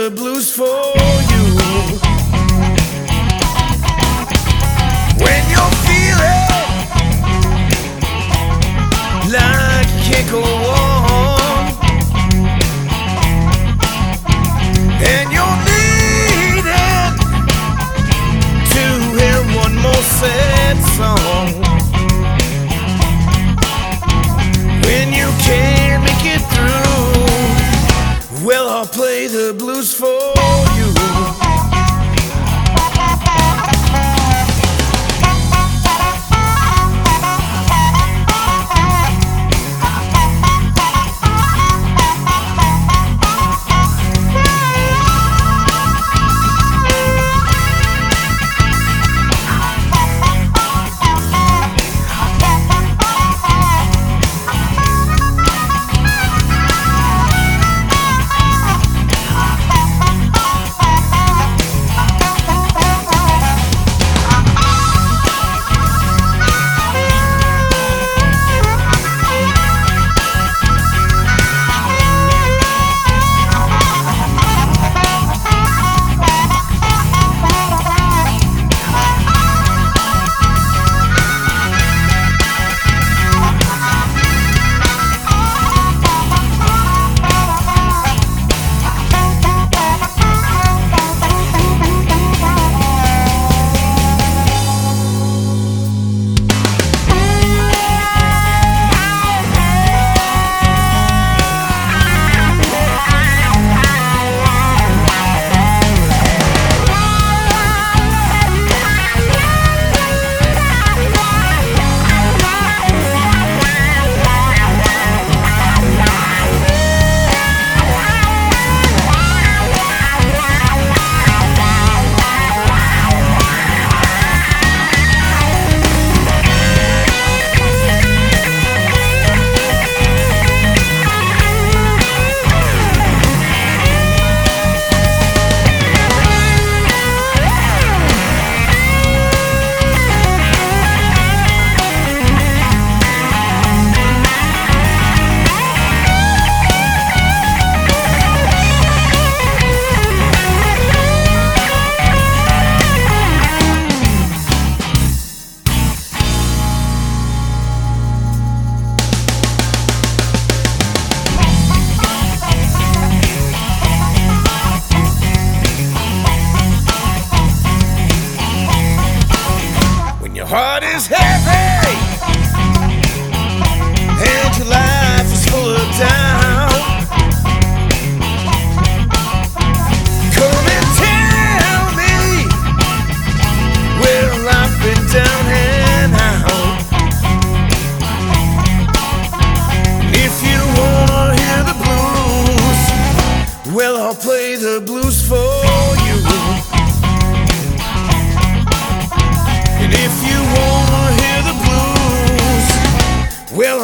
the blues for. God is heavy.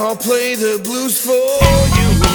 I'll play the blues for you.